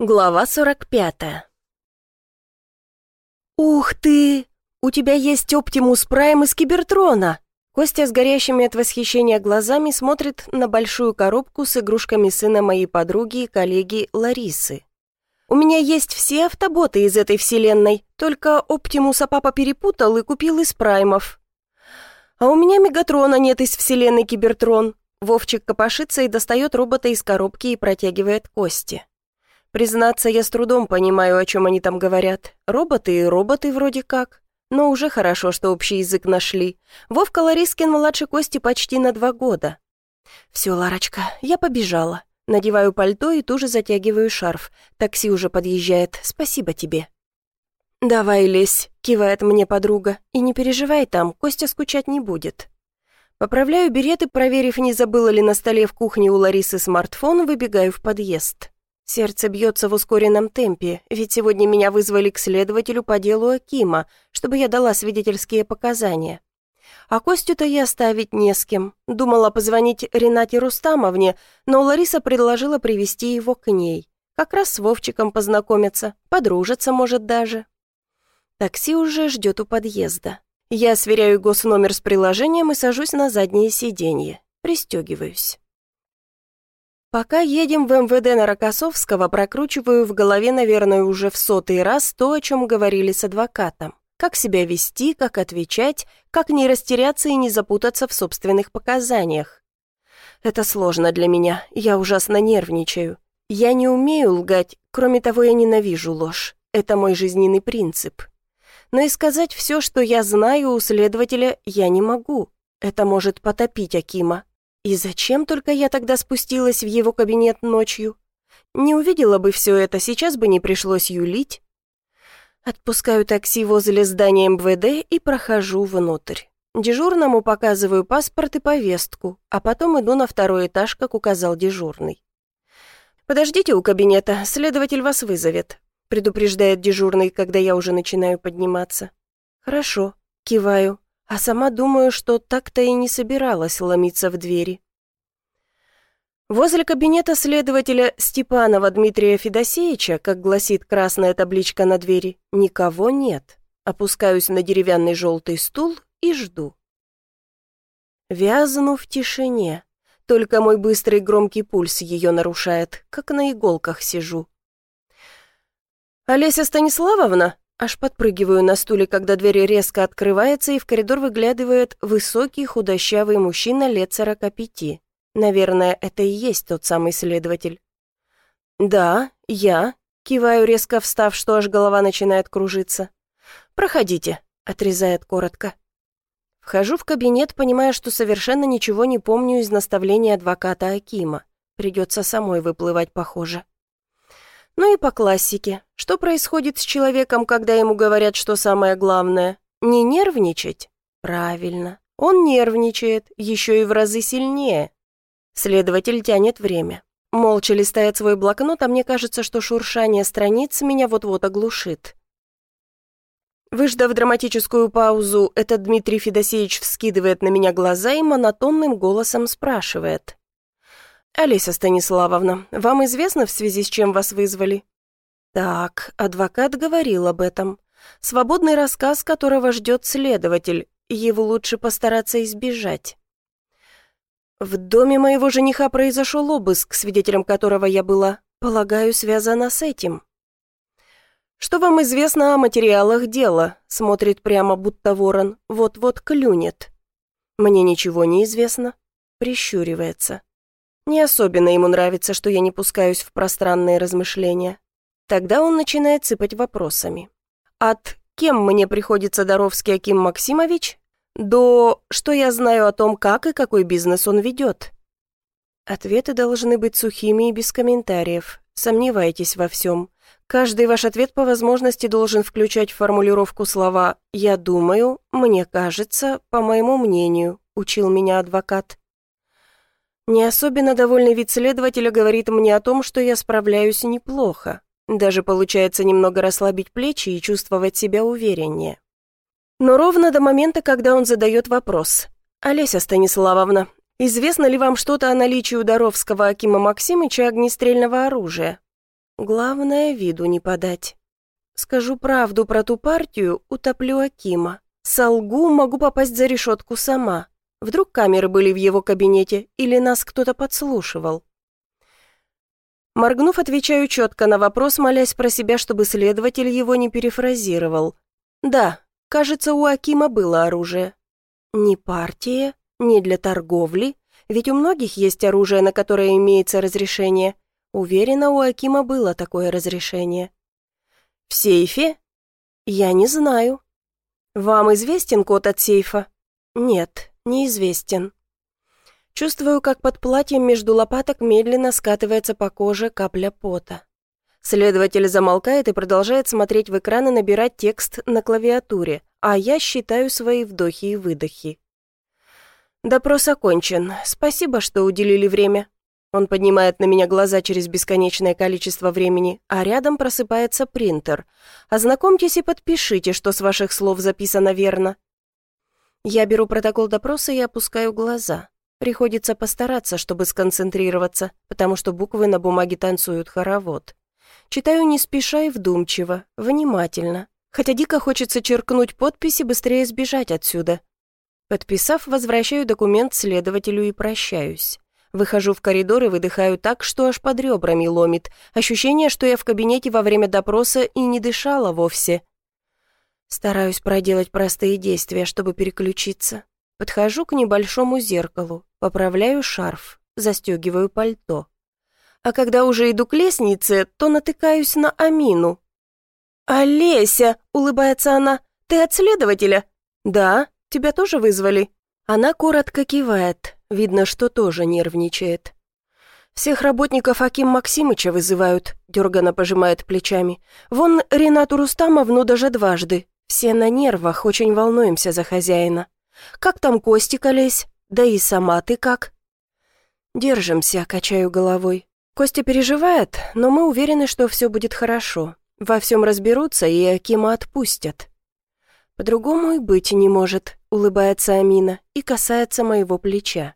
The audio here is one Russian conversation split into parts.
Глава 45 «Ух ты! У тебя есть Оптимус Прайм из Кибертрона!» Костя с горящими от восхищения глазами смотрит на большую коробку с игрушками сына моей подруги и коллеги Ларисы. «У меня есть все автоботы из этой вселенной, только Оптимуса папа перепутал и купил из Праймов. А у меня Мегатрона нет из вселенной Кибертрон». Вовчик копошится и достает робота из коробки и протягивает Кости. Признаться, я с трудом понимаю, о чем они там говорят. Роботы и роботы вроде как. Но уже хорошо, что общий язык нашли. Вовка Ларискин младше Кости почти на два года. «Все, Ларочка, я побежала. Надеваю пальто и тоже затягиваю шарф. Такси уже подъезжает. Спасибо тебе». «Давай, лезь», — кивает мне подруга. «И не переживай там, Костя скучать не будет». Поправляю береты, проверив, не забыла ли на столе в кухне у Ларисы смартфон, выбегаю в подъезд. Сердце бьется в ускоренном темпе, ведь сегодня меня вызвали к следователю по делу Акима, чтобы я дала свидетельские показания. А Костю-то я оставить не с кем. Думала позвонить Ренате Рустамовне, но Лариса предложила привести его к ней. Как раз с Вовчиком познакомиться, подружиться, может, даже. Такси уже ждет у подъезда. Я сверяю госномер с приложением и сажусь на заднее сиденье. Пристегиваюсь. Пока едем в МВД на Рокоссовского, прокручиваю в голове, наверное, уже в сотый раз то, о чем говорили с адвокатом. Как себя вести, как отвечать, как не растеряться и не запутаться в собственных показаниях. Это сложно для меня, я ужасно нервничаю. Я не умею лгать, кроме того, я ненавижу ложь. Это мой жизненный принцип. Но и сказать все, что я знаю у следователя, я не могу. Это может потопить Акима. И зачем только я тогда спустилась в его кабинет ночью? Не увидела бы все это, сейчас бы не пришлось юлить. Отпускаю такси возле здания МВД и прохожу внутрь. Дежурному показываю паспорт и повестку, а потом иду на второй этаж, как указал дежурный. «Подождите у кабинета, следователь вас вызовет», предупреждает дежурный, когда я уже начинаю подниматься. «Хорошо», киваю, а сама думаю, что так-то и не собиралась ломиться в двери. Возле кабинета следователя Степанова Дмитрия Федосеевича, как гласит красная табличка на двери, никого нет. Опускаюсь на деревянный желтый стул и жду. Вязну в тишине. Только мой быстрый громкий пульс ее нарушает, как на иголках сижу. «Олеся Станиславовна?» Аж подпрыгиваю на стуле, когда дверь резко открывается, и в коридор выглядывает высокий худощавый мужчина лет сорока пяти. Наверное, это и есть тот самый следователь. «Да, я», — киваю, резко встав, что аж голова начинает кружиться. «Проходите», — отрезает коротко. Вхожу в кабинет, понимая, что совершенно ничего не помню из наставления адвоката Акима. Придется самой выплывать, похоже. Ну и по классике. Что происходит с человеком, когда ему говорят, что самое главное? Не нервничать? Правильно. Он нервничает, еще и в разы сильнее. Следователь тянет время. Молча листает свой блокнот, а мне кажется, что шуршание страниц меня вот-вот оглушит. Выждав драматическую паузу, этот Дмитрий Федосеевич вскидывает на меня глаза и монотонным голосом спрашивает. «Олеся Станиславовна, вам известно, в связи с чем вас вызвали?» «Так, адвокат говорил об этом. Свободный рассказ, которого ждет следователь. Его лучше постараться избежать». «В доме моего жениха произошел обыск, свидетелем которого я была. Полагаю, связано с этим». «Что вам известно о материалах дела?» Смотрит прямо, будто ворон. Вот-вот клюнет. «Мне ничего не известно». Прищуривается. Не особенно ему нравится, что я не пускаюсь в пространные размышления. Тогда он начинает сыпать вопросами. От «Кем мне приходится Доровский Аким Максимович?» до «Что я знаю о том, как и какой бизнес он ведет?» Ответы должны быть сухими и без комментариев. Сомневайтесь во всем. Каждый ваш ответ по возможности должен включать формулировку слова «я думаю», «мне кажется», «по моему мнению», учил меня адвокат. Не особенно довольный вид следователя говорит мне о том, что я справляюсь неплохо. Даже получается немного расслабить плечи и чувствовать себя увереннее. Но ровно до момента, когда он задает вопрос. «Олеся Станиславовна, известно ли вам что-то о наличии у Доровского Акима Максимыча огнестрельного оружия?» Главное, виду не подать. Скажу правду про ту партию, утоплю Акима. Солгу, могу попасть за решетку сама. Вдруг камеры были в его кабинете или нас кто-то подслушивал. Моргнув, отвечаю четко на вопрос, молясь про себя, чтобы следователь его не перефразировал. Да, кажется, у Акима было оружие. Не партия, не для торговли, ведь у многих есть оружие, на которое имеется разрешение. Уверена, у Акима было такое разрешение. В сейфе? Я не знаю. Вам известен код от сейфа? Нет, неизвестен. Чувствую, как под платьем между лопаток медленно скатывается по коже капля пота. Следователь замолкает и продолжает смотреть в экран и набирать текст на клавиатуре, а я считаю свои вдохи и выдохи. «Допрос окончен. Спасибо, что уделили время. Он поднимает на меня глаза через бесконечное количество времени, а рядом просыпается принтер. Ознакомьтесь и подпишите, что с ваших слов записано верно. Я беру протокол допроса и опускаю глаза. Приходится постараться, чтобы сконцентрироваться, потому что буквы на бумаге танцуют хоровод. Читаю не спеша и вдумчиво, внимательно, хотя дико хочется черкнуть подпись и быстрее сбежать отсюда. Подписав, возвращаю документ следователю и прощаюсь. Выхожу в коридор и выдыхаю так, что аж под ребрами ломит. Ощущение, что я в кабинете во время допроса и не дышала вовсе. Стараюсь проделать простые действия, чтобы переключиться. Подхожу к небольшому зеркалу, поправляю шарф, застегиваю пальто. А когда уже иду к лестнице, то натыкаюсь на Амину. «Олеся!» — улыбается она. «Ты от следователя?» «Да. Тебя тоже вызвали?» Она коротко кивает, видно, что тоже нервничает. «Всех работников Аким Максимыча вызывают», — дерганно пожимает плечами. «Вон Ренату Рустамовну даже дважды. Все на нервах, очень волнуемся за хозяина. Как там Костик, Олесь? Да и сама ты как?» «Держимся», — качаю головой. Костя переживает, но мы уверены, что все будет хорошо. Во всем разберутся и Акима отпустят. По-другому и быть не может улыбается Амина и касается моего плеча.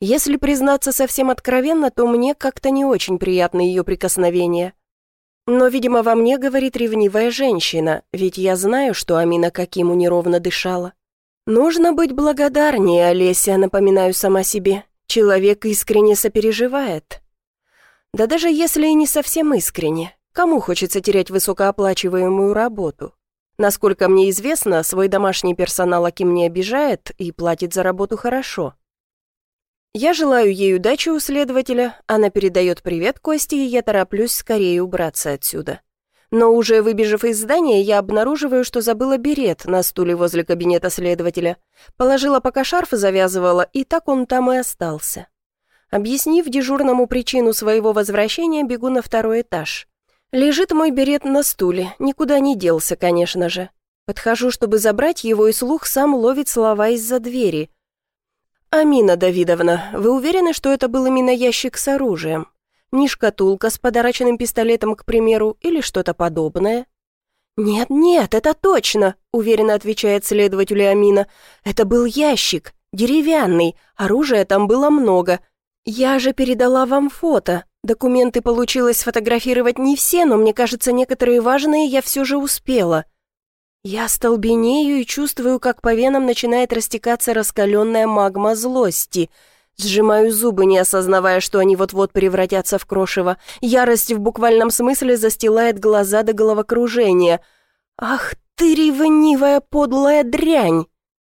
Если признаться совсем откровенно, то мне как-то не очень приятно ее прикосновение. Но, видимо, во мне говорит ревнивая женщина, ведь я знаю, что Амина Какиму неровно дышала. Нужно быть благодарнее, Олеся, напоминаю сама себе. Человек искренне сопереживает. Да даже если и не совсем искренне, кому хочется терять высокооплачиваемую работу? Насколько мне известно, свой домашний персонал Аким не обижает и платит за работу хорошо. Я желаю ей удачи у следователя, она передает привет Косте, и я тороплюсь скорее убраться отсюда. Но уже выбежав из здания, я обнаруживаю, что забыла берет на стуле возле кабинета следователя. Положила, пока шарф завязывала, и так он там и остался. Объяснив дежурному причину своего возвращения, бегу на второй этаж. Лежит мой берет на стуле, никуда не делся, конечно же. Подхожу, чтобы забрать его, и слух сам ловит слова из-за двери. «Амина Давидовна, вы уверены, что это был именно ящик с оружием? Не шкатулка с подарочным пистолетом, к примеру, или что-то подобное?» «Нет, нет, это точно», — уверенно отвечает следователь Амина. «Это был ящик, деревянный, оружия там было много. Я же передала вам фото, Документы получилось сфотографировать не все, но мне кажется, некоторые важные я все же успела. Я столбенею и чувствую, как по венам начинает растекаться раскаленная магма злости. Сжимаю зубы, не осознавая, что они вот-вот превратятся в крошево. Ярость в буквальном смысле застилает глаза до головокружения. «Ах ты, ревнивая подлая дрянь!»